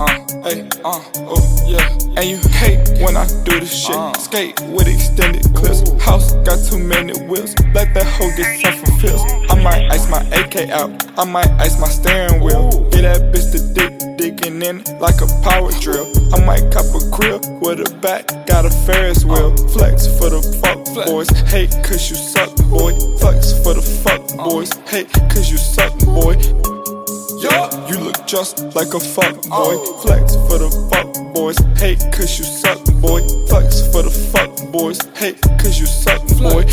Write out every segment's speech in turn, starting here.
Uh, hey, uh, oh, yeah. And you hate when I do this shit. Uh. Skate with extended clips. House got too many wheels. Let that hoe get some from feels. I might ice my AK out. I might ice my steering wheel. Get that bitch the dick digging in like a power drill. I might cop a grill with a back, got a Ferris wheel. Flex for the fuck boys, hate cause you suck, boy. Flex for the fuck boys, hate cause you suck, boy. Yeah, you look just like a fuck boy. Flex for the fuck boys, hate cause you suck, boy. Flex for the fuck boys, hate cause you suck, boy.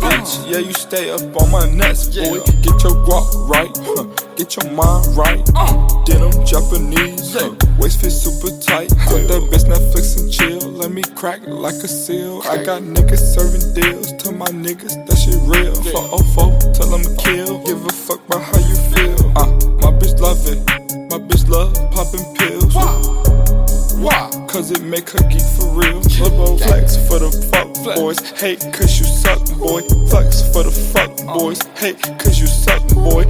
Bitch, yeah, you stay up on my nuts, boy. Get your guap right, huh. get your mind right. Uh. Denim Japanese, huh. waist fit super tight. Got that bitch Netflix and chill. Let me crack like a seal. I got niggas serving deals to my niggas, that shit real. For oh tell them kill. Give a fuck about how you feel. Uh, my bitch love it, my bitch love popping pills. Why? Why? Cause it make her geek for real. Flippo flex for the fuck boys. Hate cause you suck, boy. Flex for the fuck boys. Hate cause you suck, boy.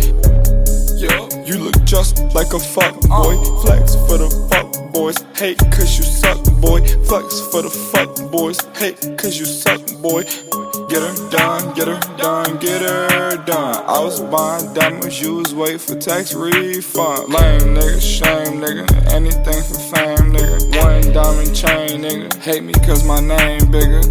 You look just like a fuck boy. Flex for the fuck boys. Hate cause you suck, boy. Flex for the fuck boys. Hate cause you suck, boy. Get her done, get her done, get her done. I was buying diamonds, you was waiting for tax refund. Lame nigga, shame nigga, anything for fame nigga. One diamond chain nigga, hate me cause my name bigger.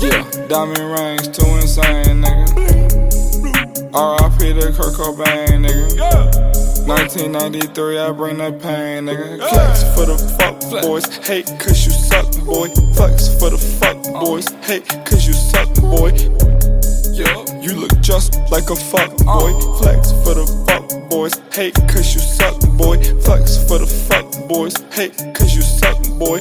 Yeah, diamond rings too insane nigga. R.I.P. to Kurt Cobain nigga. 1993, I bring that pain, nigga. Flex for the fuck boys, hate cause you suck, boy. Flex for the fuck boys, hate cause you suck, boy. You look just like a fuck boy. Uh. Flex for the fuck boys, hate cause you suck, boy. Flex for the fuck boys, hate cause you suck, boy.